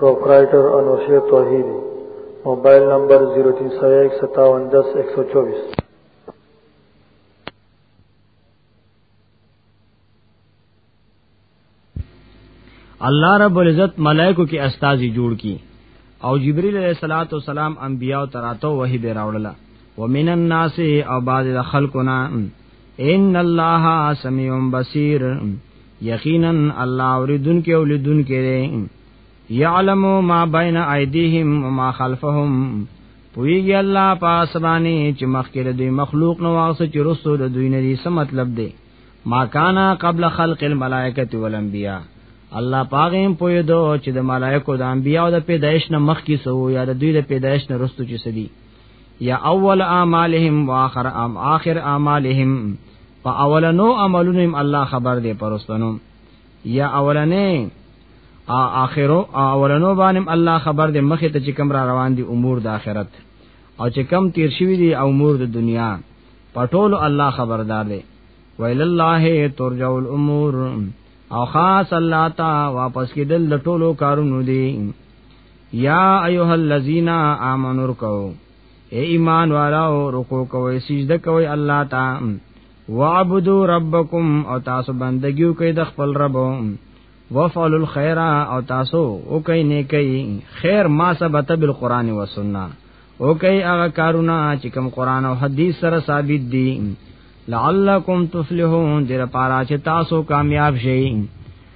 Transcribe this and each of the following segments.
پروپرائیٹر انوشیر توحیدی موبایل نمبر 03015710124「الله رب العزت ملائکو کې استاذي جوړ کی او جبريل عليه الصلاه والسلام انبياء تراتو وحي به راوړله ومن الناس او بعض خلقنا ان الله سميع بصير یقینا الله اوریدونکو او لیدونکو دی یعلم ما بین ایدیهم و ما خلفهم پویږي الله پاس باندې چې مخکې د دوی مخلوق نو واسه چې رسو د دوی نه دي څه مطلب دی ما کانا قبل خلق الملائکه والانبیاء الله پاغم پوی دو چې د ملائکه د انبیاء د پیدایش نه مخکې سو یا د دوی د پیدایش نه رسو چې سدي یا اول اعمالهم واخر ام اخر اعمالهم په اولنو عملونو هم الله خبر دی پرستنو یا اولنې اخرو اولنو باندې الله خبر دی مخه ته چې کوم را روان دي امور د آخرت او چې کم تیر شوی دي امور د دنیا پټول الله خبردار دی ویل الله ترجع الامور او خاص الله تا واپس کیدل لټولو کارونو دي یا ایها الذین آمنوا رکعوا اے ایمان والاو رکوع کوئ سجده کوئ الله تا وعبدوا ربکم او تاسو بندگیو کوي د خپل رب وفعلوا الخير او تاسو او کوي نیکي خیر ما ثبت بالقران والسنه او کوي هغه کارونه چې کوم قران او حدیث سره ثابت دي لعلکم تفلحون دیر پارا چې تاسو کامیاب شئ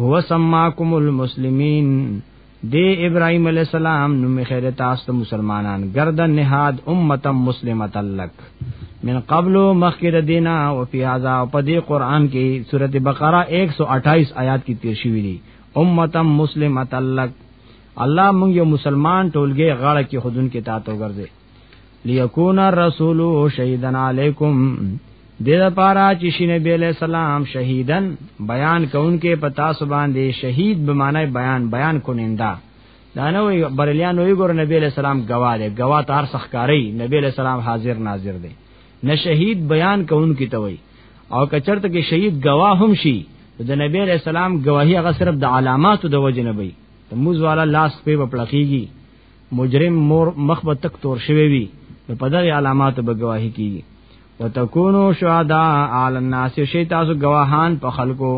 هو سماکم المسلمین دی ابراهیم علی السلام نو مخیر تاسو ته مسلمانان گردن نهاد امه مسلمه لک من قبل مخکره دینا او فی هذا په دې قران کې سورته بقره 128 آیات کې تیر شوی دی امه مسلمه لک الله مونږ یو مسلمان ټولګه غاړه کې خودن کې تاتو ګرځي ليكون الرسول شهيدا عليكم د لپاره چې شي نبی علیہ السلام شهیدن بیان کونکي پتا سو باندې شهید به معنی بیان بیان کونیندا دا نه وي بریلیان وی ګور نبی علیہ السلام گواه دی گواه تار سخکاری نبی علیہ السلام حاضر ناظر دی نه شهید بیان کونکي ته وي او کچرته کې شهید گواه هم شي د نبی علیہ السلام گواهی هغه صرف د علاماتو د وجه نه وي موږ والا لاس په پړقېږي مجرم مور مخ به تک تور شوی وي نو په دغه علامات به گواهی کیږي وتكونو شهدا علی الناس شي تاسو گواهان په خلکو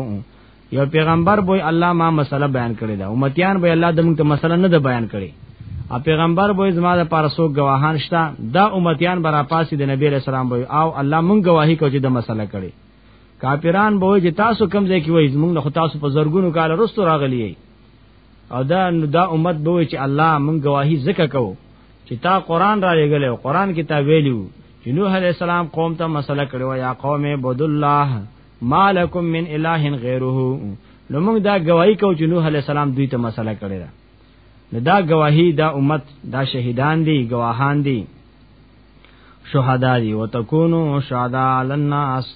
یو پیغمبر به الله ما مسله بیان کړی دا امتیان به الله دمو ته مسله نه د بیان کړي ا پیغمبر به زما د پارسو گواهان شته دا امتیان برا پاسې د نبی رسول الله او الله مونږ گواهی کوي د مسله کړي کافران به چې تاسو کم ځای کې وای زمونږ نه تاسو په زرګونو کال وروسته راغلی او دا نو دا امت به وي چې الله مونږ گواهی زکه کو چې تا قران را لګل او قران کې تا ویلو چې نوح علی السلام قوم ته مسله کړو یا قوم عبد الله مالکم من اله غیره نو موږ دا گواہی کو چې نوح علی السلام دوی ته مسله کړی دا نو دا گواہی دا امت دا شهیدان دي گواهان دي شهدا دي وتكونوا شهدا علی الناس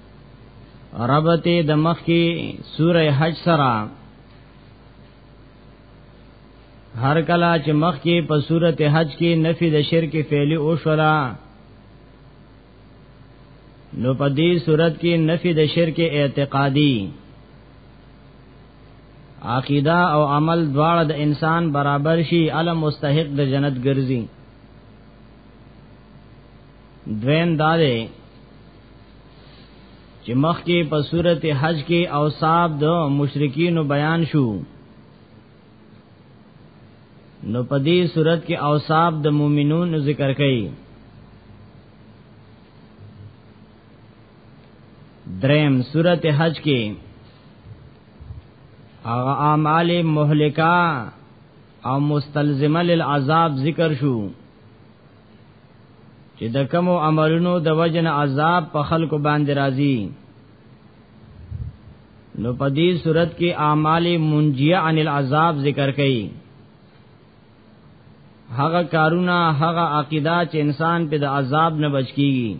ربط د مخ کی سوره حج سره هر کلا چې مخ کی په سوره حج کې نفي د شرک فعلی او شلا نو په دې صورت کې نفي د شرک اعتقادي عقیده او عمل دواړه د انسان برابر شي علم مستحق د جنت ګرځي دویم دا دی چې مخکې په صورت حج کې اوصاف د مشرکین بیان شو نو په دې صورت کې اوصاف د مؤمنون ذکر کړي دریم صورت حج کې هغه اعمال مهلکا او مستلزمه للعذاب ذکر شو چې د کوم عملونو د وجن عذاب په خلکو باندې راځي نو په دې صورت کې اعمال منجیه عن العذاب ذکر کړي هغه کارونه هغه عقیده چې انسان په د عذاب نه بچ کیږي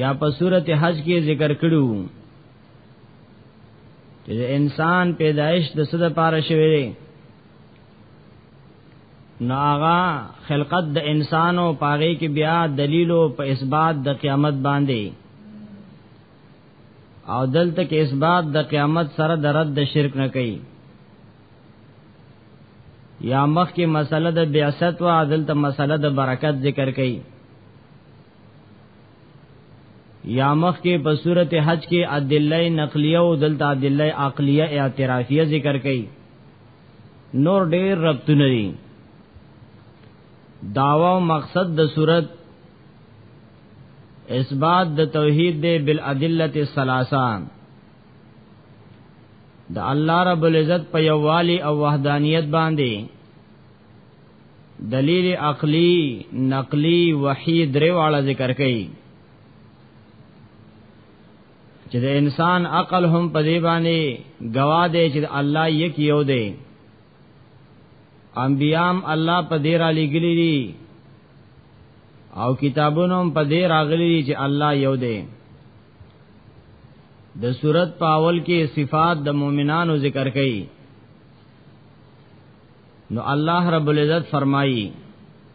یا په صورت حج کې ذکر کړو چې انسان پیدایش د صد پاره شوی دی ناغا خلقت د انسان او پاره کې بیا دلیل او په اثبات د قیامت باندې او دلته کې اثبات د قیامت سره د رد د شرک نه کوي یا مخ کې مسله د بیاست او عدالت مسله د برکت ذکر کوي یا مخ کې په صورت حج کې ادله نقلیه او دلته ادله عقلیه اعترافیه ذکر کوي نور ډیر ربطونه دي داوا او مقصد د صورت اثبات د توحید دی بالادله الثلاثه د الله رب العزت په یووالي او وحدانیت باندې دلیل عقلی نقلی وحی درې واړه ذکر کړي چې د انسان عقل هم په دې باندې گواه دی چې الله یک یو دی انبیام الله په دې را لګلی دي او کتابونو هم په دې راغلی دي چې الله یو دی د صورت پاول کې صفات د مؤمنانو ذکر کړي نو الله رب العزت فرمایي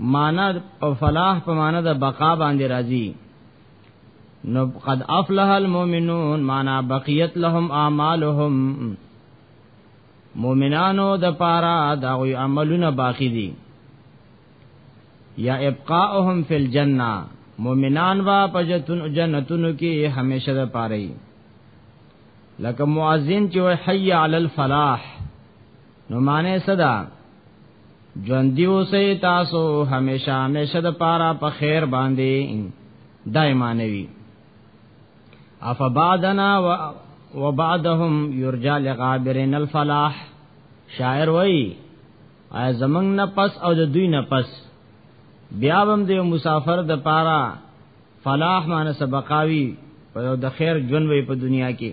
معنا او فلاح په معنا د بقا باندې راځي نو قد افلح المؤمنون معنا بقیت لهم اعمالهم مؤمنانو د پاره دا غوي عملونه باقی دي یا ابقاءهم فی الجنه مؤمنان وا پجتون جنتونو کې همیشه د پاره لکه مؤذن چې وای حي علی الفلاح نو معنی صدا ژوند دی اوسې تاسو همیشه همیشه د پاره په خیر باندې دایمانوي افبعدنا وبعدهم يرجى لغابرين الفلاح شاعر وای ای زمنګ نه پس او د دوی نه پس بیا هم د مسافر د پاره فلاح معنی سبقاوی په د خیر ژوند وي په دنیا کې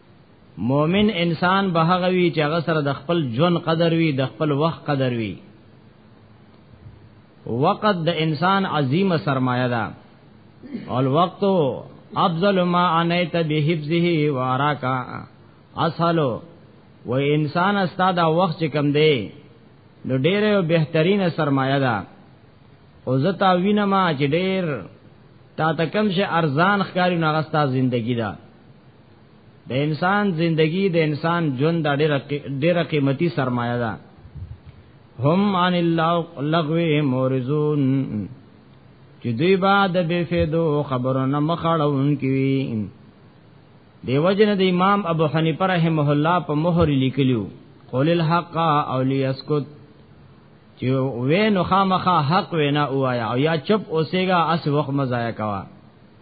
مؤمن انسان به هغه وی چې هغه سره د خپل ژوند قدر وی د خپل وخت قدر وی وقت د انسان عظیمه سرمایه ده او الوقت افضل ما انیت بحفظه واراک اسهلو و انسان استاد وخت چې کم دی نو ډېر یو بهترینه سرمایه ده او زتا وینما چې ډېر تا ته کم شي ارزان ښکاری نو غستا زندگی ده د انسان زندگی د انسان ژوند د ډېر ډېر قیمتي سرمایه ده هم عن اللغو مورزون چې دوی با د بے فیدو خبرونه مخاړون کوي دیو جن د امام ابو حنیفه رحمه الله په مہر لیکلیو قول الحق او لیسکت چې وې نو خامخه حق وینا وایا او یا چپ اوسېګا اس وخت مزایا کوا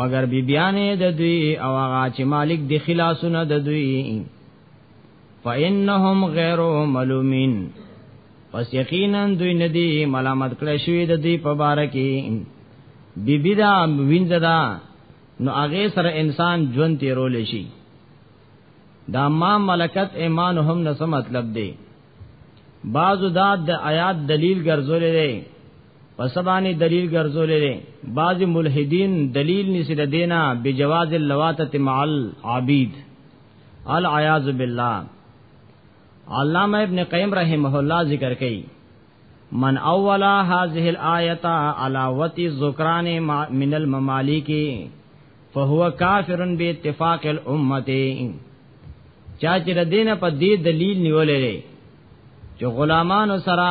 مگر بی بیانې د دوی او هغه چې مالک دی خلاصونه د دوی فإنهم غیر ملومین پس یقینا دوی ندی ملامت کړی شوی د دوی په بار کې بی بی دا وینځه دا نو هغه سره انسان ژوند تیرول شي دا ما ملکت ایمان هم نه مطلب دی بعضو دا د آیات دلیل ګرځولې پسبانی دلیل ګرځولې دي بعض ملحدین دلیل نسی د دینا بجواز اللواتت مع العبید العیاذ بالله علامه ابن قیم رحمه الله ذکر کوي من اولا هذه الايه على وتی ذکران من الممالک فهو کافر باتفاق الامه چا چې د دین په دې دلیل نیولې چې غلامانو سره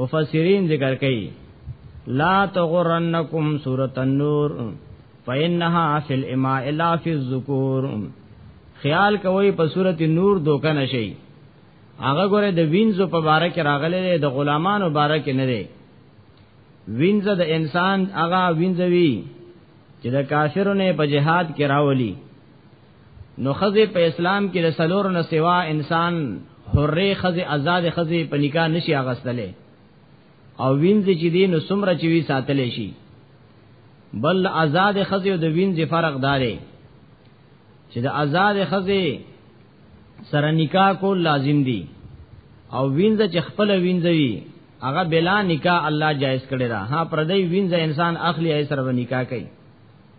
مفسرین ذکر کوي لا تغرنکم سورۃ النور فإنها فی الاماء لا فی الذکور خیال کوي په سورۃ النور دوکه نشي هغه ګوره د وینځو په باره کې راغلي د غلامانو باره کې نه دی وینځه د انسان هغه وینځوي چې د کافرونو په جهاد کې راولي نو خزه په اسلام کې د سلور نه سوا انسان حره خزه آزاد خزه په نکاح نشي اغستلې او وینځ چې دی نو سمره چې وی ساتلې شي بل آزاد خزه او د وینځ فرق داري چې د آزاد خزه سره نکاح کول لازم دي او وینځ چې خپل وینځوي هغه بلا نکاح الله جائز کړی دا ها پردی وینځ انسان اخلي ای سره نکاح کوي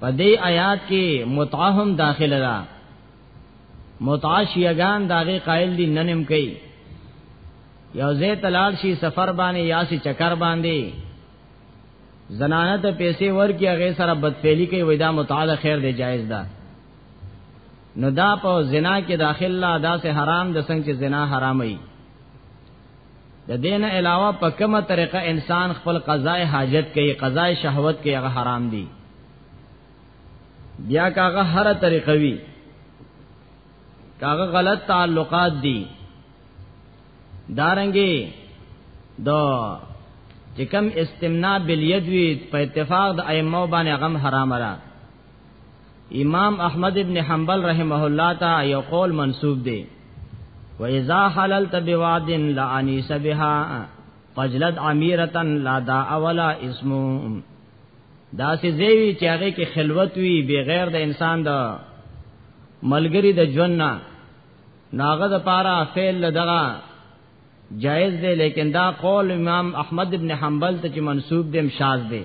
په دې آیات کې متعه هم داخله ده متعه شیعگان داغه قائل دي ننم کوي یو زه تلال شي سفر باندې یا سي چکر باندې زنانه ته پیسې ورکي هغه سره بدفعلی کوي ودا متعال خیر دی جایز ده نو دا په زنا کې داخله دا سه حرام د څنګه چې زنا حرامي د دین علاوه په کومه طریقه انسان خپل قضای حاجت کوي قضای شهوت کوي هغه حرام دي بیا کاغه هر طریقه وی کاغه غلط تعلقات دي دارنګي دو چې کم استمناء بالید وی په اتفاق د ائمه باندې غم حرام را امام احمد ابن حنبل رحمه الله تا یو قول منسوب دی و اذا حللت بواد لا انیس بها فجلد عمیرتن لا دا اولا اسمو دا سي زیوی چې هغه کې خلوت وی بغیر د انسان د ملګری د ژوند نه ناغه د پارا فعل لدغه جائز دی لیکن دا قول امام احمد ابن حنبل ته چې منسوب دی شاذ دی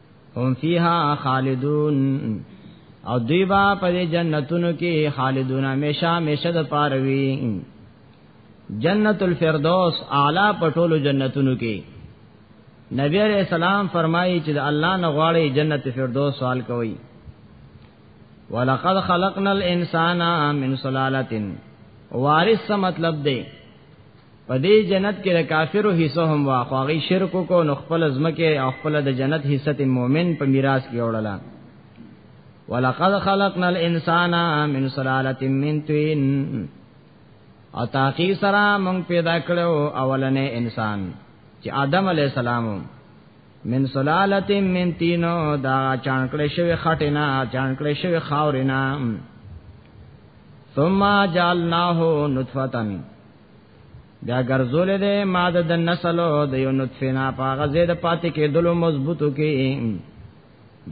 هم فیها خالدون او دوی با په جنتونو کې خالدون همیشه همیشه د پاروي جنت الفردوس اعلی پټولو جنتونو کې نبی علیہ السلام فرمایي چې د الله نه غواړي جنت فردوس سوال کوي ولقد خلقنا الانسان من سلاله وارث مطلب دی په دې جنت کې د کافرو حصہ هم وا خو هغه شرک کو نو خپل ځمکه او خپل د جنت حصہ ته مؤمن په میراث کې وړله ولقد خلقنا الانسان من سلاله من طين او تاقی سره مونږ پیدا کړو اولنې انسان چې آدم علی السلام من سلاله من طين دا چانکړې شوی خټینا چانکړې شوی خاورینا ثم جعلناه نطفه بیا ګرځول دې ماده د نسل او د یو نطفه نه پاغه زید پاتې کېدلو مضبوطو کې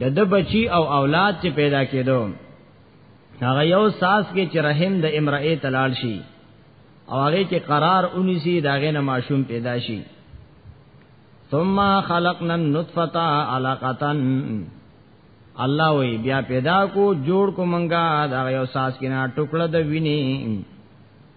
د د بچی او اولاد چې پیدا کېدو هغه یو ساس کې چې رحم د امرأه تلال شي او هغه کې قرار اونې سي داغه نه ماشوم پیدا شي ثم خلقنا النطفه علقه الله وی بیا پیدا کو جوړ کو منګه دا یو ساس کې نه ټوکړه د ویني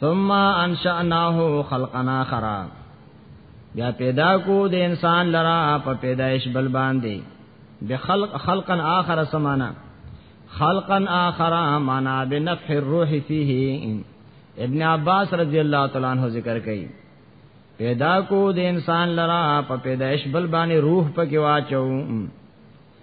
ثم انشأناه خلقا آخر بیا پیدا کو د انسان لرا په پیدایش بل باندې بخلق خلقا آخر سمانا خلقا آخر معنا بنفح الروح فيه ابن عباس رضی الله تعالی عنہ ذکر کړي پیدا کو د انسان لرا په پیدایش بل باندې روح پکې واچو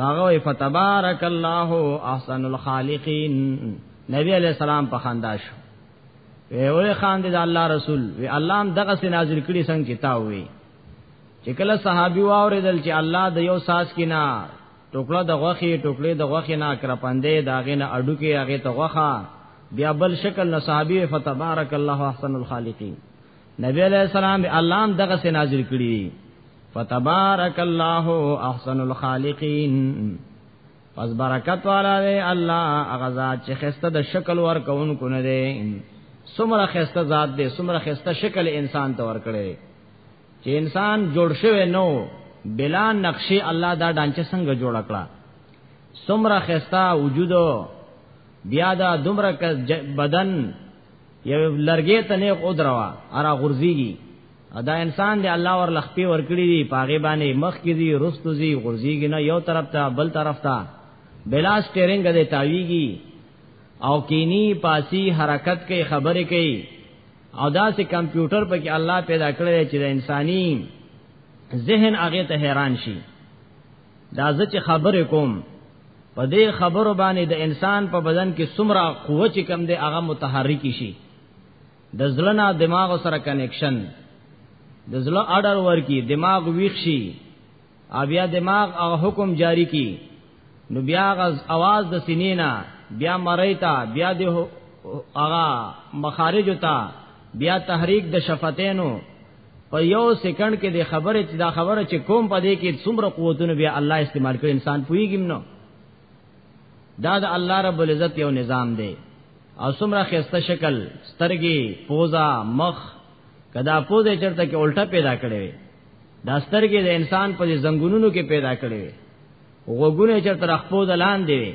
ناغه فتبارک الله احسن الخالقین نبی علیہ السلام په خندا شو وی اول خان دې الله رسول وی الله هم دغه سي نازل کړي څنګه کتاب وی چې کله صحابي واوریدل چې الله د یو ساس کې نه ټوکړه د غوخي ټوکړه د غوخي نه کرپندې داغه نه اډو کې هغه ته غوخه بیا بل شکل نه صحابي فتبارک الله احسن الخالقین نبی علیہ السلام الله هم دغه سي نازل کړی فتبارک الله احسن الخالقین پس برکت والا دی الله هغه ذات چې خسته د شکل ور کوونکو نه دی سمره خسته ذات دی سمره خسته شکل انسان ته ور کړی چې انسان جوړ شوی نو بلا نقشې الله دا ډانچه څنګه جوړ کړه سمره خستا وجود بیا دا دومره بدن یو لرګې ته نه خود روا ارا غرزيږي دا انسان دی الله ور لخپې ور کړی دی پاغه باندې مخ کې دی رستو زی غرزيږي نه یو طرف ته بل طرف ته بلا سټیرنګ دې تاویږي او کینی پاسی حرکت کوي خبرې کوي او دا سه کمپیوټر په کې الله پیدا کړی چې د انساني ذهن هغه ته حیران شي دا زه چې خبرې کوم په دې خبرو باندې د انسان په بدن کې څومره قوت چې کم دی هغه متحرک شي د زړه نه دماغ سره کنیکشن د زړه اډر ورکی دماغ ویښ شي بیا دماغ هغه حکم جاری کی نو بیا غز आवाज د سینې نه بیا مریتا بیا د هغه مخارج ته بیا تحریک د شفتینو په یو سکند کې د خبره چې دا خبره چې کوم په دې کې څومره قوتونه بیا الله استعمال کړي انسان پويګم نو دا د الله رب العزت یو نظام دی او څومره خسته شکل سترګي پوزا مخ کدا پوزه چرته کې الټه پیدا کړي وي دا سترګي د انسان په زنګونونو کې پیدا کړي وي وګونه چرته خپل لاندې وي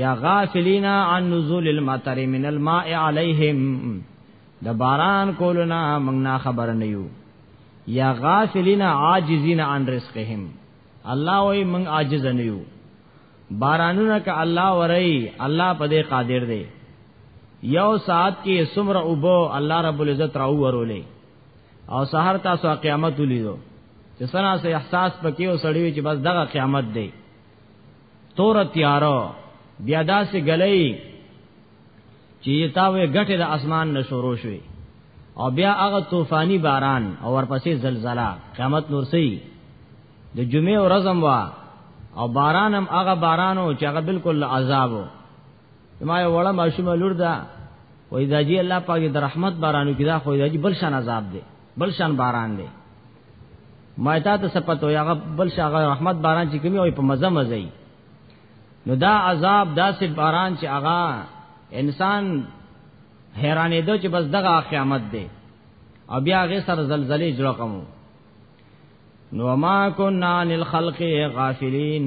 یا غافلین عن نزول المطر من الماء علیہم د باران کولنا موږ نه خبر نه یو یا غافلین عاجزین عن رزقهم الله وای موږ عاجز نه یو بارانونه ک الله ورای الله په دې قادر دی یو ساعت کې سمر اوبو الله رب العزت راو ورولې او سحر تاسو قیامت ولیدو چې سنا سه احساس پکې او سړیو چې بس دغه قیامت دی تور تیارو بیا داسې غلې چې تاوې غټه د اسمان نه شروع شوي او بیا هغه طوفانی باران او ورپسې زلزلہ قیامت نور سي د جمعې ورځم وا او بارانم هغه بارانو چې هغه بالکل عذابو ما یو وړه ماشومه لور ده وای دا جی الله پاک د رحمت بارانو کې دا خو دا جی بل شان عذاب دی بل شان باران دی ما تا ته سپتو یا بل شاغه رحمت باران چې کمی وي په مزه مزه نو دا عذاب داسې باران چې هغه انسان حیرانې دو چې بس دغه قیامت دی او بیا غي سر زلزلې جوړ کوم نو ما كنا عن الخلق غافلين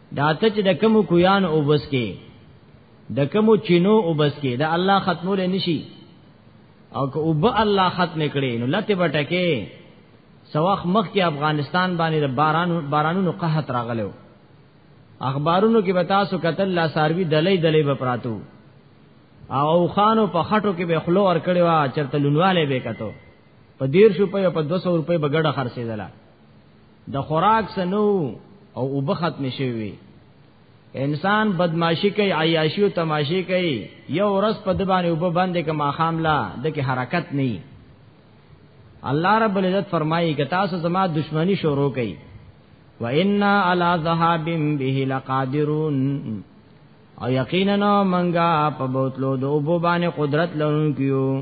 دا ته چې د کوم کویان او بس کې د کوم چینو او بس کې د الله ختمول نشي او که وب الله ختم کړي نو لته بټکه سواخ مخ کې افغانستان باندې د باران بارانونو قحط راغلو اخبارونو کې به تاسو قتل لا ساروی دلې دلې به پراتو او خانو په خټو کې به خلو ور کړي وا چرته لونواله به کتو په 150 روپے په 200 روپے بغړه خرڅېدله د خوراک سنو او وب ختم شوی انسان بدمعشی کوي عیاشی او تماشی کوي یو ورځ په د باندې وب باندې کما خاملا د کې حرکت نه الله رب العزت فرمایي که تاسو زما دشمنی شروع کړي و ان علی ذهاب به لقادرون او یقینا منګه په بوتلو د وب باندې قدرت لرونکو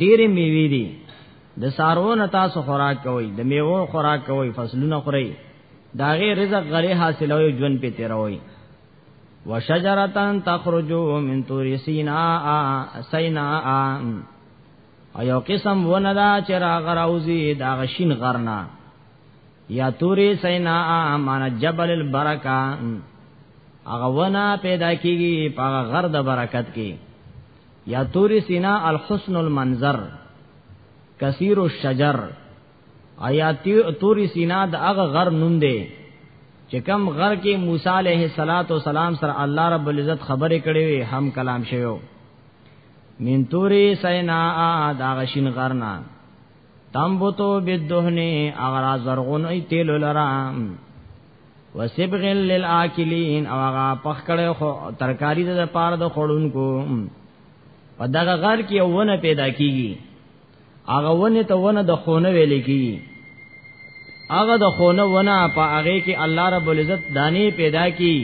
ډېرې میوې دي د سارونه تاسو خوراک کوئ د میوو خوراک کوئ فصلونه خورئ دا غي رزق غلي حاصلوي ژوند په تیروي وشجرتان تخرجو من تور سینا سینا او یو قسم ونه دا چې را غراوزی دا غشین غرنا یا توری سینا مان جبل البرکا هغه ونه پیدا کیږي په غر د برکت کې یا تور سینا الحسن المنظر کثیر الشجر ایا تور سینا د هغه غر نوم دی چې کم غر کې موسی علیه الصلاۃ والسلام سره الله رب العزت خبرې کړې وي هم کلام شوی من تور سینا دا غشین غرنا تم بوتو بدهنه اغرا زرغون ای تیل لرام وسبغ للآکلین او هغه پخ کړي خو ترکاری د پاره د خړونکو په دغه غر کې ونه پیدا کیږي هغه ونه ته ونه د خونه ویل کیږي هغه د خونه ونه په هغه کې الله رب العزت دانه پیدا کی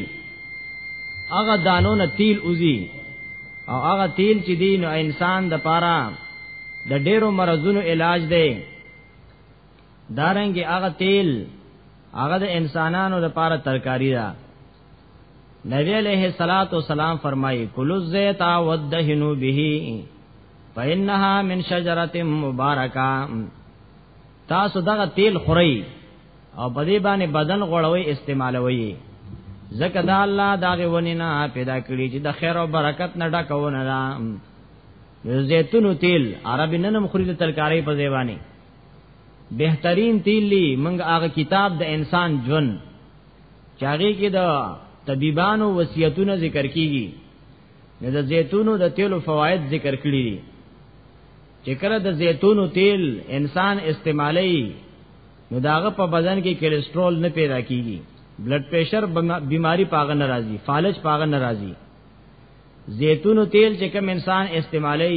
هغه دانو نه تیل اوزی او هغه تیل چې دین او انسان د پاره د ډیرو مرزونو علاج دی دارنګ هغه تیل هغه د انسانانو لپاره ترکاری ده نبی علیہ الصلات والسلام فرمایي کل الزیت ودهنو به فإنها من شجرة مبارکه تاسو دغه تیل خورئ او په دې باندې بدن غوړوي استعمالوي زکه دا الله داغه ونی نه پیدا کړی چې د خیر او برکت نه ډکونه ده زیتون تیل عربی ننم خوري د ترکاری په زیبانی بهترین تیل لی منګ هغه کتاب د انسان ژوند چاغي کې د طبيبانو وصيتونه ذکر کیږي نه د زیتونو د تیلو فواید ذکر کړی دي چې کله د زیتونو تیل انسان استعمالي نو داغه په بدن کې کولیسټرول نه پیدا کیږي بلډ پریشر بیماری پاغه ناراضي فالج پاغه ناراضي زیتونو تیل چې کوم انسان استعمالي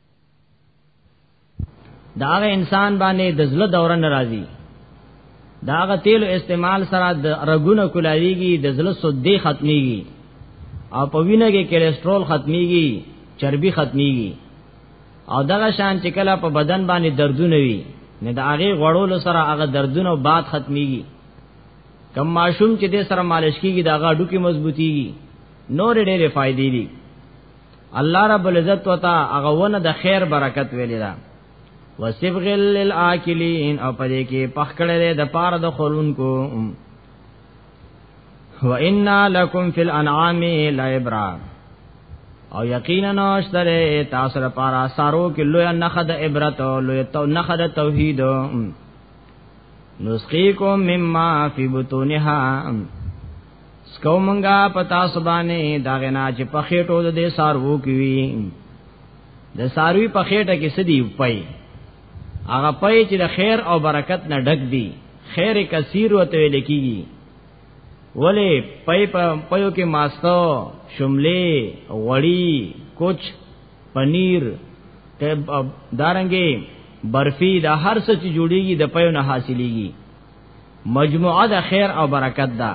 داغه انسان باندې د زړه دوره ناراضي داغه تیل استعمال سره د رګونه کولاویږي د زړه سودې ختميږي او په وینه کې کولیسټرول ختميږي چربي ختميږي او دغه شان چې کله په بدن باندې دردونه وي نه د هغه غړولو سره هغه دردونه بعد ختميږي کم ماشوم چې د سره مالش کیږي داغه ډوکی مضبوطيږي نور ډېرې فائدې دي الله رب العزت وتا هغه ونه د خیر برکت ویلی دا وسبغ للآکلین او پدې کې پخکړې د پاره د خورونکو و انا لکم فی الانعام لعبرا او یقینا نوشتره تاسو لپاره سارو کې لوی نخد عبرت او لوی تو نخد توحید نسقیکم مما فی بطونها سکو منګه پتا سبانه دا غنا چې په خېټو د دې سار وو کوي د ساروی په خېټه کې سدي پي هغه پي چې د خیر او برکت نه ډک دي خیر کثیر وته لیکيږي ولی پي په پيو کې ماستو شملې وړي کوچ پنیر دارنګي برفی دا هر څه چې جوړیږي د پيو نه حاصلېږي مجموعه د خیر او برکت ده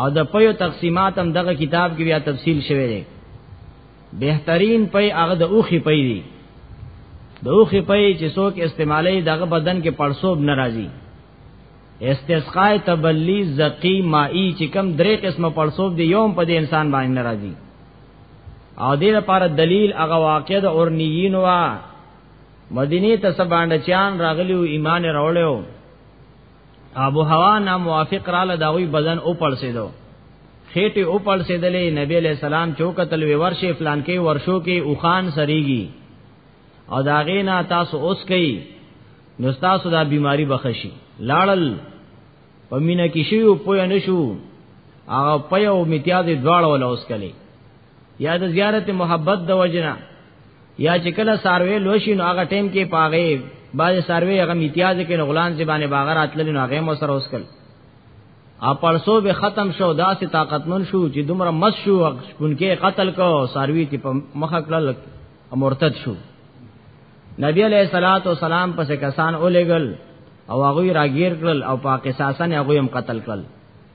او د پيو تقسیمات هم دغه کتاب کې بیا تفصیل شوی دی بهترین پي هغه د اوخي پي دی د اوخي پي چې څوک استعمالي دغه بدن کې پړسوب ناراضي استسقاء تبلی زقی مائی چې کم درې قسمه پړسوب دی یوم په دې انسان باندې ناراضي او دې لپاره دلیل هغه واقع د اورنیین وا مدینه ته سباند چان راغلیو ایمان راوړیو ابو هوا نا موافق را لداوی بدن او پړسیدو خېټه او پړسیدلې نبی علیہ السلام چوکتل وی ورشه فلان کې ورشو کې اوخان سریږي او دا غینا تاسو اوس کوي نو تاسو دا بیماری بخشي لاړل پمینه کې شیو پوی نشو هغه پيو امتیاز دواړه ولا اوس کله یا د زیارت محبت د وجنا یا چې کله ساروی لوشي نو هغه ټیم کې پاغه باز ساروی هغه امتیاز کې نو غلان زبانه باغ راتلل نو هغه مو سره وسکل ا پړسو به ختم شو داسې طاقتمن شو چې دومره مس شو شپونکې قتل کو ساروی تی په مخه کړل مرتد شو نبی علیہ الصلات والسلام پس کسان اولېګل او هغه راګیر کړل او پاکستان هغه هم قتل کړل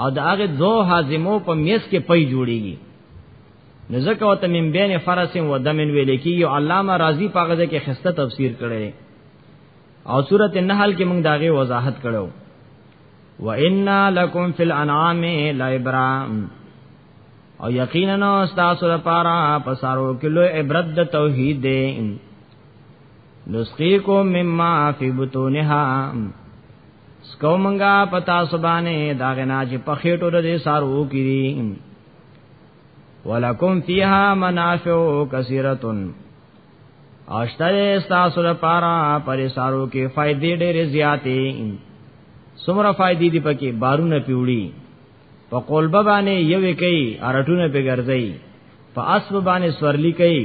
او د هغه دو حازمو په میس کې پي جوړیږي نو ځکه وته من بین فرس و دمن ویل کی یو علامه رازی پاغه ځکه خسته تفسیر کړي او سورته النحل کې موږ داغه وضاحت کړو و انا لکم فی الانعام لعبرا او یقینا استاسو لپاره پسارو کلو عبرت د توحید دی نسقیکم مما فی بطونها سکو منګا پتا سبانه دا غنا چې په خېټو د سارو کړي ولکم فیها منافع کثیره اشتر استاسو لپاره پر سارو کې فائدې ډېرې زیاتې سمره فائدې دي پکې بارونه پیوړي په قلبه باندې یوې کوي ارټونه په ګرځي په اسب باندې سورلی کوي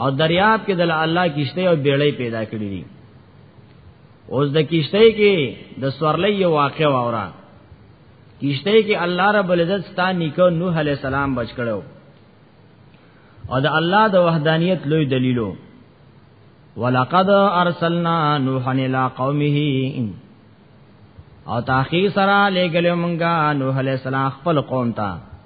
او دریاب کې د الله کشته او بیړۍ پیدا کړې دي اوس د کشته کې د سورلې یو واقع وره کشته کې الله رب العزت ستان نیکو نوح علی السلام بچ کړو او د الله د وحدانیت لوی دلیلو ولقد ارسلنا نوحا الى قومه او تاخیر سره لګلې مونږه نوح علیہ السلام خپل قوم ته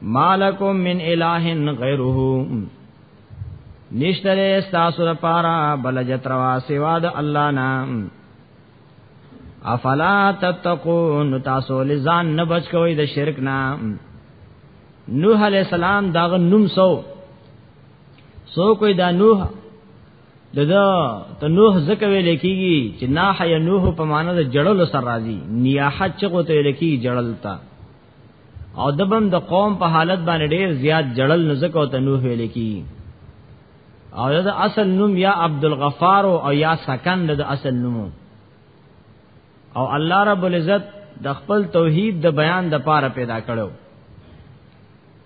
مالکم من الہ غیره نشتره استاسو لپاره بل جتروا سوا د الله نام افلا تتقون تاسو لزان نه بچ کوی د شرک نام نوح علیہ السلام داغه نوم سو سو کوئی دا نوح دغه ته نوح زکه ویل کیږي چې ناح یا نوح په معنی د جړل سر راځي نیاحت چغه ته ویل کیږي جړل ته او دبم د قوم په حالت باندې ډیر زیات جړل نو زکو ته نوح ویل کی او د اصل نوم یا عبد الغفار او یا سکن د اصل نوم او الله رب العزت د خپل توحید د بیان د پاره پیدا کړو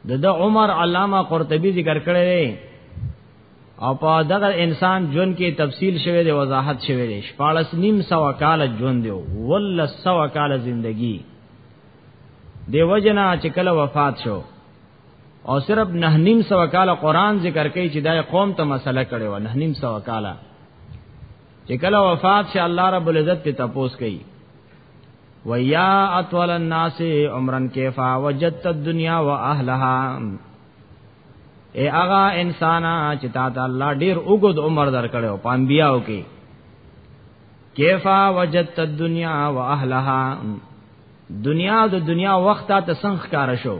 د د عمر علامه قرطبی ذکر کړی دی او په دغه انسان جون کې تفصیل شوی دی وضاحت شوی دی 14 نیم سو کال جون دی ول سو کال زندگی دی وجنا چې کله وفات شو او صرف نه نیم سو کال قران ذکر کوي چې دای قوم ته مسله کړي و نه نیم سو کال چې کله وفات شه الله رب العزت ته تپوس کوي ویا اطول الناس عمرن کیفا وجدت الدنيا واهلها اے اغا انسان چې تا ته الله ډیر وګد عمر درکړو پام بیاو کې کیفا وجدت الدنيا واهلها دنیا د دنیا وخت ته څنګه ښکارا شو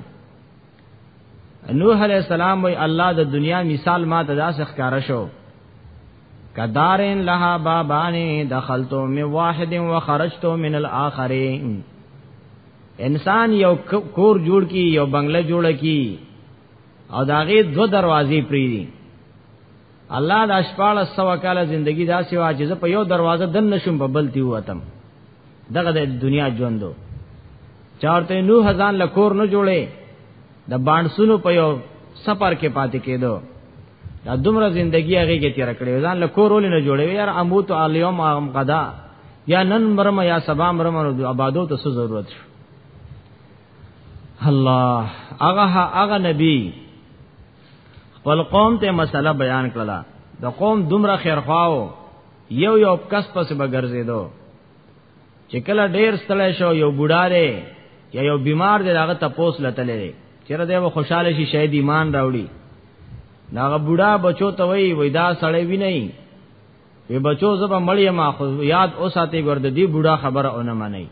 نوح علیہ السلام وی الله د دنیا مثال ما ته داسې ښکارا شو کدارن لها بابانی دخلتو من واحد و خرجتو من الاخرین انسان یو کور جوړ کی یو بنگله جوړ کی او داغه دو دروازې پری دي الله د اشپاله سو کاله زندگی دا سیوا چې په یو دروازه دن نشم په بلتی وتم دغه د دنیا ژوندو چارته نو هزان لکور نه جوړې د باندسونو په یو سفر کې پاتې کېدو دا دومره زندگی هغه کې تیر کړې ځان لکور ولې نه جوړې یار اموت الیوم اغم قدا یا نن مرم یا سبا مرم نو آبادو ته څه ضرورت شو الله هغه هغه نبی خپل قوم ته مسله بیان کړله د قوم دومره خیرخواو یو یو کس پس به ګرځیدو چې کله ډیر ستړی شو یو بوډاره یا یو بیمار دی هغه تپوس لتلې چیرې دی و خوشاله شي شاید ایمان راوړي هغه بوډا بچو ته وی وای دا سړی وی نه وی بچو زبا مړی ما خو یاد اوساته ګرد دی بوډا خبره اونه منی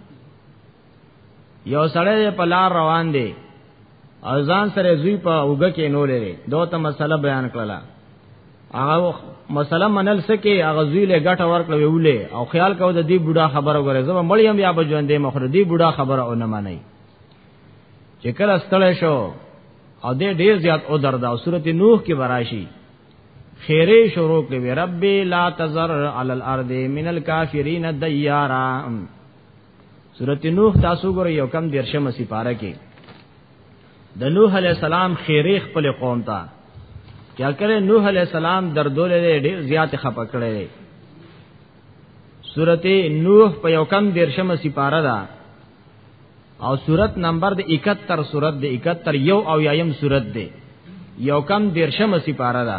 یو سړی په لار روان دی او ځان سره زوی په اوګه کې نولې دوته مسله بیان کړله هغه مسله منل سکه هغه زوی له ګټه ورکړ ویولې او خیال کو د دې بوډا خبره غره زما مړی هم یا بجوندې مخره دې بوډا خبره او نه مانی چې کله ستړی شو او دې ډیر زیات او درد او صورت نوح کې براشي خیره شروع کړي ربي لا تزر علی الارض من الکافرین دیارا سورت نوح تاسو ګورئ یو کم درشم سپاره کې د نوح علی السلام خیره خپل قوم ته یا کړه نوح علی السلام دردول ډیر زیات خپه کړي سورت نوح په یو کم درشم سپاره ده او سورت نمبر د 71 سورت د 71 یو او یایم سورت ده یو کم درشم سپاره ده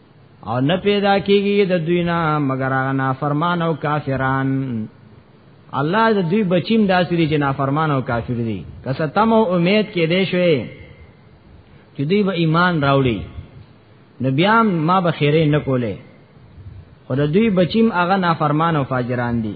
او نه پیدا کیږي د دوی نه مگر هغه نافرمان او کافران الله د دوی بچیم داسې دي چې نافرمان او کافر دي که ستم او امید کې دې شوي چې دوی به ایمان راوړي نبیام ما به خیره نه کوله خو د دوی بچیم هغه نافرمان او فاجران دي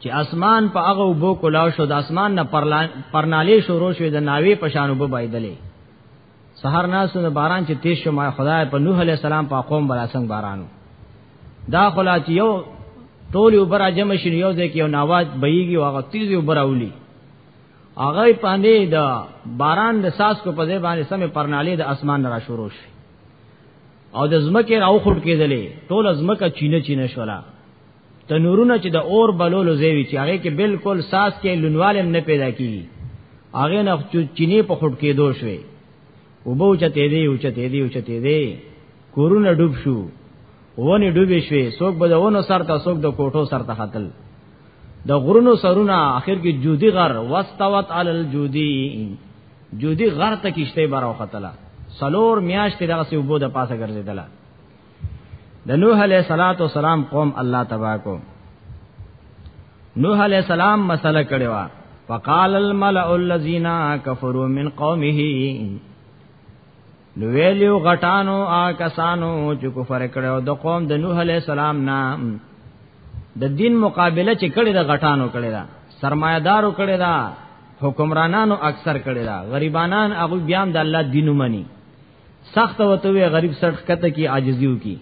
چې اسمان په هغه وبو کولاو شو د اسمان نه پرنالې شروع شوې د ناوې په شان وبو بایدلې سحر ناسو د باران چې تیز شو ما خدای په نوح علی السلام په قوم بلا څنګه بارانو دا خلا چې یو ټول یو برا جمع شین یو ځکه یو ناواز بېږي هغه تیز یو براولي هغه باندې دا باران د ساس کو په ځای باندې سمې پرنالې د اسمان را شروع شي او د زمکه راو خړ کېدلې ټول زمکه چینه چینه شولا تنورونه چې د اور بلولو زیوی چې هغه کې بالکل ساس کې لونوالم نه پیدا کیږي هغه نه چینه په خټ کې دو شوي وبو چته دی او چته دی او چته دی کورونه ډوب شو ونی ډوبې شوې څوک به د ونو سر ته څوک د کوټو سر ته خطل د غرونو سرونه اخر کې جودي غر واستوت علی الجودی جودي غر ته کیشته بارو خطلا سلور میاشتې دغه سی وبو د پاسه ګرځیدله د نوح علیہ الصلات والسلام قوم الله تبا کو نوح علیہ السلام مسله کړي وا فقال الملأ الذين كفروا من قومه نو ویلیو غټانو آ کسانو چې کفر کړو د قوم د نوح علی السلام نام د دین مقابله چې کړی د غټانو کړی دا سرمایدارو کړی دا حکمرانانو اکثر کړی دا غریبانان هغه بیا د الله دینو منی سخت وته وی غریب سړ کته کی عاجزیو کی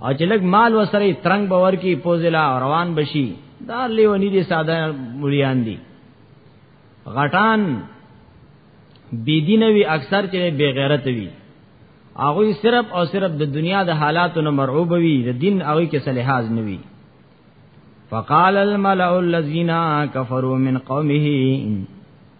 او چې لګ مال وسره ترنګ باور کی پوزلا روان بشي دا لیونی دي ساده مليان دي غټان بی دینوی اکثر چې بی غیرت وی هغه صرف او صرف د دنیا د حالاتو نه مرعوب وی د دین هغه کې صلیحاز نه وی فقال الملأ الذين كفروا من قومه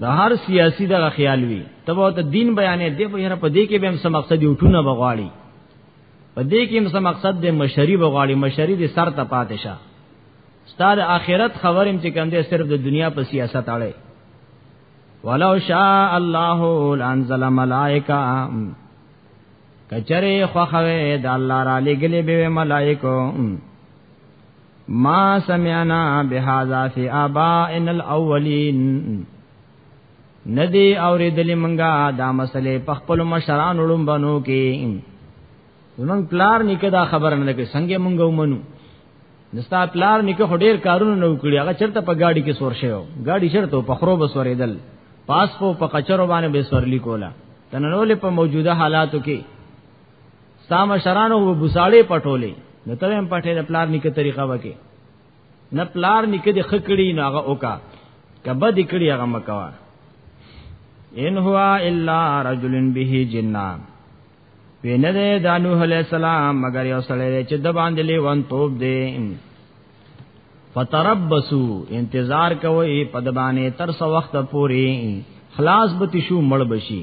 د هر سیاسي دغه خیال وي تبو ته دین بیانې دی په یره په دې کې به هم سم مقصد یو ټونه بغواړي په دې کې هم سم مقصد د مشری بغواړي مشری د سر ته پاتې شه ستاره اخرت خبرم چې کوم دې صرف د دنیا په سیاست اړه ولو شاء الله لانزل ملائکه کچره خوخوي د الله را لګلې به ملائکه ما سمعنا بهذا فی آبائنا الاولین ندی اوریدلی منګه دا مسله په خپل مشران وړم بنو کې زمون پلار نکه دا خبر نه کوي څنګه مونږ ومنو نستا پلار نکه هډیر کارونه نو کړی هغه چرته په گاډي کې سور شوی گاډي چرته په خرو بسوریدل پاس په کچرو باندې بسورلی کولا تننول په موجوده حالاتو کې ستا مشرانو و بوساړې پټولې نو ته هم پټې د پلار نیکه طریقه وکې نه پلار نیکه د خکړی نه هغه اوکا کبه د کړی هغه مکوا ان هو الا رجل به جننا وینه ده د نوح علی السلام مگر یو سړی چې د باندې لیوان توپ دی فتربسو انتظار کوي په د باندې تر څو وخت پوري خلاص به تشو مړ بشي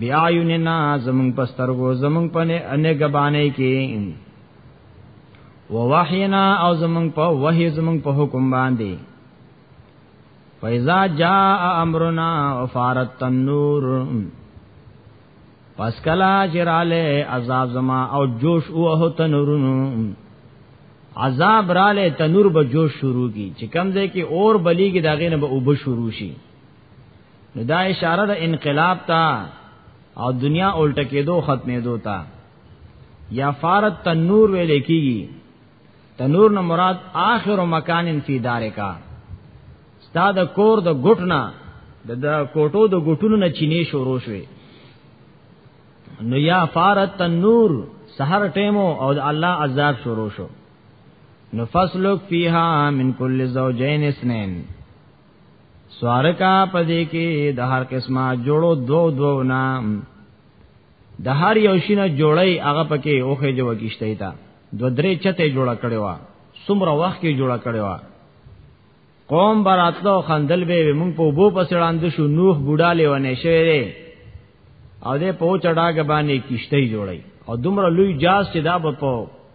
بیا یوننا زمون پسترګو زمون پنه انې غبانې کې ووحینا او زمون په وحی زمون په حکم باندې فیزا جاء امرنا وفارت تنور پس کلا جراله عذاب زما او جوش او هو تنورونو عذاب رااله تنور به جوش شروع کی چې کمزې کې اور بلیږي داغې نه به وب شروع شي نو دا اشاره د انقلاب ته او دنیا الټه کېدو ختمېدو ته یا فارت تنور ویل کېږي تنور نه مراد آخر مکان فی دارکا ستا د کور د ګټنا د کوټو د ګټونو نه چینه شروع شوه نو یا فارت تنور سحر ټیمو او د الله عذاب شروع شو نو فصلک فیها من کل زوجین اسنین سوارکا پدې کې د هر قسمه جوړو دو دو نام د هر یو شینه جوړی هغه پکې اوخه جو کیشته تا دو درې چته جوړه کړي وا سمره وخت کې جوړه کړي وا قوم براتلو خندل به مونږ په بو پسړاند شو نوح بوډا لیونه شوی او دې په چډاګ باندې کیشته جوړی او دومره لوی جاز چې دا په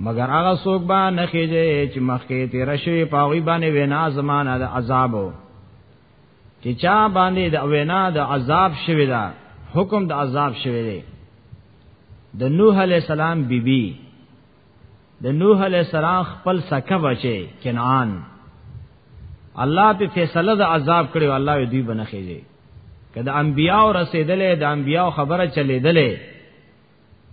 مگر هغه څوک به نه خېږي چې مخکې تیر شي پاوی باندې وینا زمانہ د عذاب چې چا باندې د وینا د عذاب شوی دا حکم د عذاب شوی دی د نوح علی السلام بیبي بی د نوح علی السلام خپل سکه بچي کنعان الله په فیصله د عذاب کړو الله دوی بنخېږي کله انبیاء رسیدلې د انبیاء خبره چلیدلې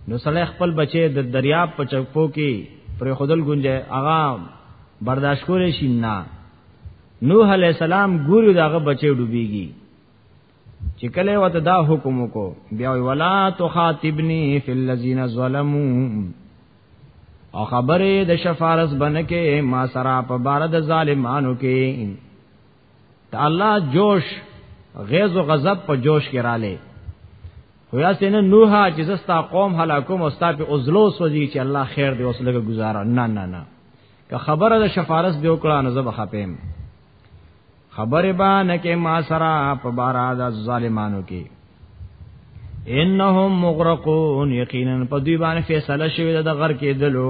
نو سړی خپل بچی د دریاب په چپو کې پر خودل گنجه اغا برداشت کولې شي نه نوح علی السلام ګوري داغه بچی ډوبېږي چې کله وته دا حکم وکړو بیا ولا تخاطبنی فی الذین ظلموا او خبره د شفارس بنکه ما سره په بار د ظالمانو کې د الله جوش غیظ او غضب په جوش کې رااله خو یا سینه نوح چې زستا قوم هلاکوم او ستا په اوزلو سوځي چې الله خیر دی اوس لګه گزاره نه نه نه که خبره د شفارس دی وکړه نه زب خپم خبره با نه کې ما سره په بار د ظالمانو کې انهم مغرقون یقینا په دوی باندې فیصله شوی د غر کې دلو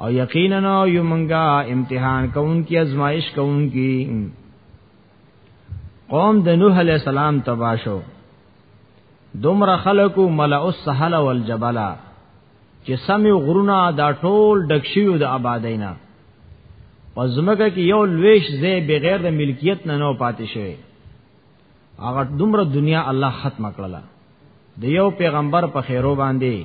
او یقینا یو منګه امتحان کوونکی ازمایش کوونکی قوم د نوح علی السلام تباشو دومره خلقو ملأ السحل والجبلا چې سمي غرونه دا ټول ډکشیو د آبادینا پزمکه کې یو لویش زی بغیر د ملکیت نه نو پاتې شوی هغه دومره دنیا الله ختم کړله د یو پیغمبر په خیرو باندې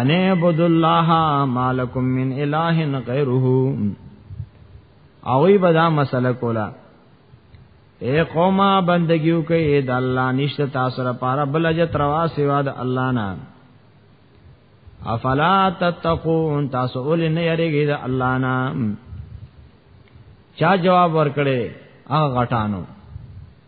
ان عبد الله مالکم من اله غیره او ای بدا مسله کولا اے قومه بندگیو کوي د الله نشته تاسو را پاره بل اجت روا سیوا د الله نه افلا تتقون تاسو ول نه یریږي د الله نه چا جواب ورکړي هغه غټانو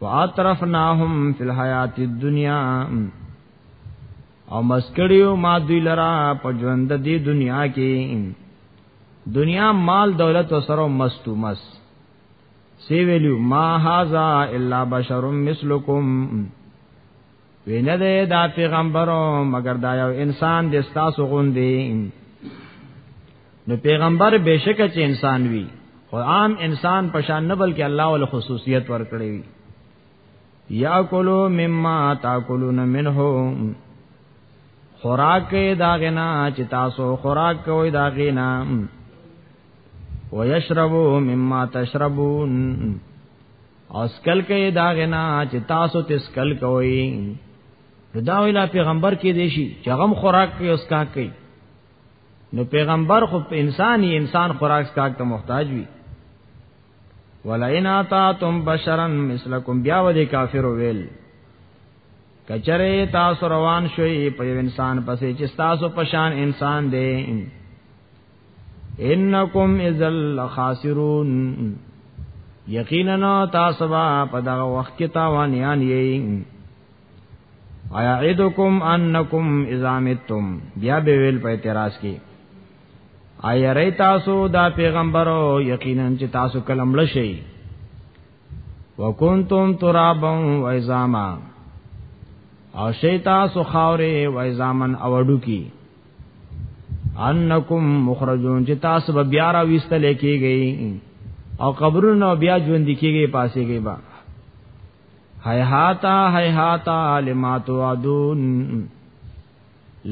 واطرفناهم فی الحیات الدنیا او مسکړیو ما دوی لرا په ژوند دی دنیا کې دنیا مال دولت او سره مستو مس سی ویلو ما هاذا الا بشر مثلکم وینه ده دا پیغمبرو مگر دا یو انسان د ستاسو غوندې نو پیغمبر بشک چې انسان وی خو عام انسان پشان نه بلکې الله ول خصوصیت ورکړي وی یا کلو مما تاکلون منه خوراک دا غنا چې تاسو خوراک کوئ دا غنا ويشربو مما تشربون او سکل کې دا غنا چې تاسو ته سکل کوي دا ویلا پیغمبر کې دی شي چې غم خوراک کوي اوس کا کوي نو پیغمبر خو انساني انسان خوراک کا ته محتاج وي ولئن اتاتم بشرا مثلکم بیا ودی کافر ویل کچره تاسو روان شوي په انسان پسې چې تاسو پشان انسان دی انکم اذل خاسرون یقینا تاسو په دغه وخت کې تاوانیان یئ ایا عیدکم انکم اذا متم بیا به ویل په اعتراض کې ایا ری تاسو دا پیغمبرو یقینا چې تاسو کلم لشي وکنتم ترابا و عظاما او شیطا سو خاورې و عظامن اوډو کی انکم مخرجون چې تاسو به بیا را وستل کېږئ او قبرونو بیا ژوند کېږي پاسې کې با حیحاتا حیحاتا علمات وعدون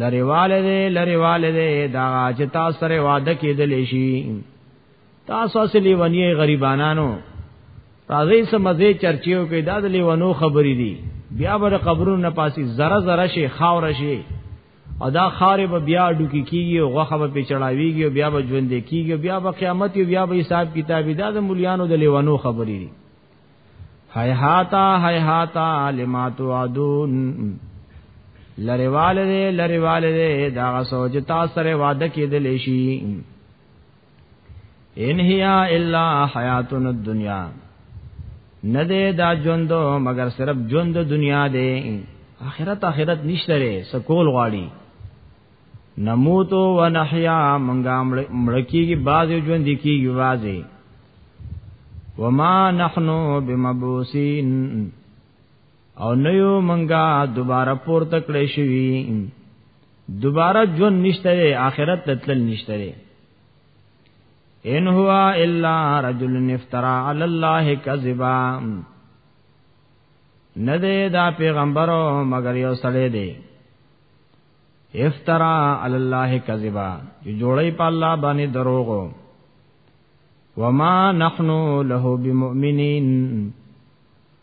لری والده لری والده دا چې تاسو سره وعده کېدل شي تاسو اصلي ونی غریبانانو راځي سمځه چرچیو کې دا د لیوانو خبرې دي بیا بر قبرونو نه پاسي زره زره شي خاور شي او دا خار به بیا ډوکی کیږي او غوخه به پیچړاویږي او بیا به ژوند کیږي او بیا به قیامت او بیا به حساب کتاب دا د مليانو د لیوانو خبرې دي هاي هاتا هاي هاتا لما توعدون لریواله لریواله دا سوچ تاسو سره وعده کېدل شي ان هي الا حیاتنا الدنیا نه ده دا ژوند مگر صرف ژوند دنیا دی اخرت اخرت نشته لري سکول غواړي نموتو و نحیا منګا مړکیږي باز ژوند کیږي وازي وما نحنو بمبوسین او نه یو منګه دوباره پور تکړه شوی دوباره جون نشته آخرت تتل نشته ان هو الا رجل افترا علی الله کذبا نه دی دا پیغمبرو مگر یو سړی دی افترا علی الله کذبا چې جوړی په الله باندې دروغو وما نحنو له بمؤمنین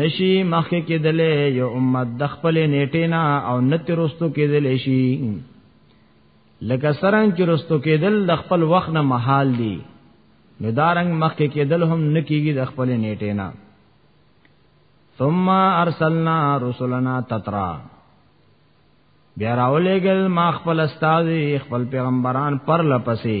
نشي مخکې کېدلې یو امت د خپل نیټې نه او نترستو کېدلې شي لکه سرنګ چې رستو کېدل د خپل وخت نه محال دي نو دارنګ مخکې کېدل هم نکېږي د خپل نیټې نه ثم ارسلنا رسلنا تترا بیا راولېګل ما خپل استاد خپل پیغمبران پر لپسې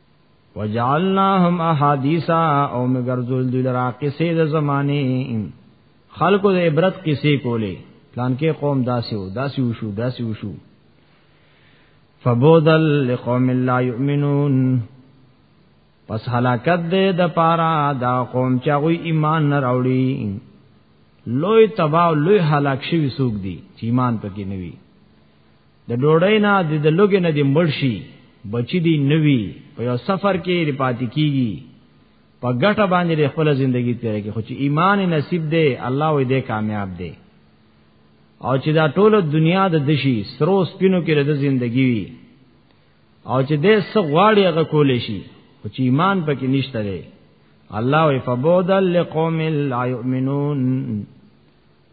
وجعلناهم احادیثا او مګرزول دی لرا قصې د زمانه خلکو د عبرت قصې کولې پلان کې قوم داسې و داسې وشو داسې وشو فبودل لقوم لا یؤمنون پس حلاکت دے د پارا دا قوم چا غوی ایمان نه راوړي لوی تباہ لوی حلاک شوی سوق دی چې ایمان پکې نوي د ډوډۍ نه د د لوګې نه د مړ شي بچی دی نوی په یو سفر کې د پاتې کیږي په ګټه باندې د خپل ژوندۍ تیر کې خو چې ایمان نصیب دی الله وې دې کامیاب دی او چې دا ټول دنیا د دشي سرو سپینو کې د ژوندۍ وي او چې دې سغواړي هغه کول شي خو چې ایمان پکې نشته دی الله وې فبودل لقوم لا یؤمنون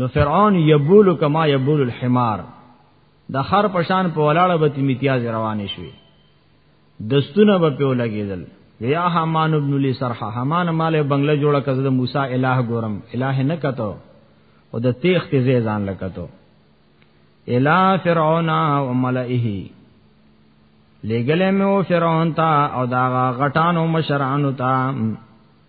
نو فرعون یبول کما یبول الحمار د خر پشان په ولاړه به تیمیتیاز روان شي دستونه به په لګیدل یا حمان ابن لی سرح حمان مال بنگله جوړه کزه د موسی الہ ګورم الہ نه کته او د تیخ ته زی ځان لکته الا فرعون او ملئه لګلې مې او فرعون ته او دا غټانو مشرانو ته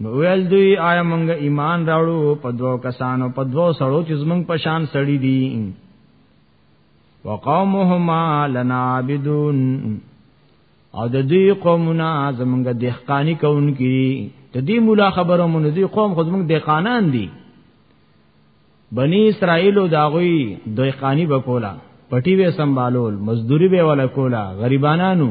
نو ویل دوی آیا مونږ ایمان راوړو په دوو کسانو په دوو سړو چې زمونږ په شان سړی دي وقومهما لنا عابدون او د دوی قومونه زمونږ دهقانی کوونکي د دې مولا خبره مونږ دوی قوم خود مونږ دهقانان دي بنی اسرائیل او داغوی دهقانی وکولا پټی به سنبالول مزدوری به ولا کولا غریبانانو